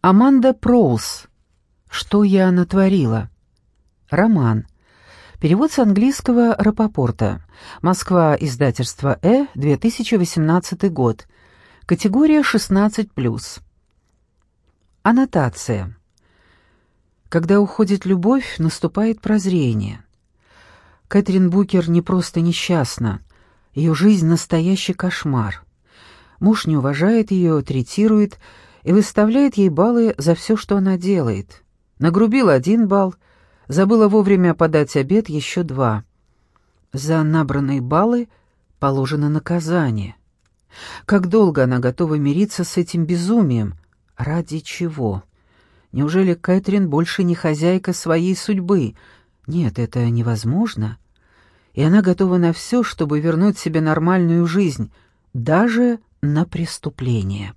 Аманда Проуз. Что я натворила? Роман. Перевод с английского Рапопорта. Москва, издательство Э, 2018 год. Категория 16+. Аннотация. Когда уходит любовь, наступает прозрение. Кэтрин Букер не просто несчастна. Ее жизнь — настоящий кошмар. Муж не уважает ее, третирует и выставляет ей баллы за все, что она делает. Нагрубил один балл, забыла вовремя подать обед еще два. За набранные баллы положено наказание. Как долго она готова мириться с этим безумием? Ради чего? Неужели Кэтрин больше не хозяйка своей судьбы? Нет, это невозможно. И она готова на все, чтобы вернуть себе нормальную жизнь, даже на преступление.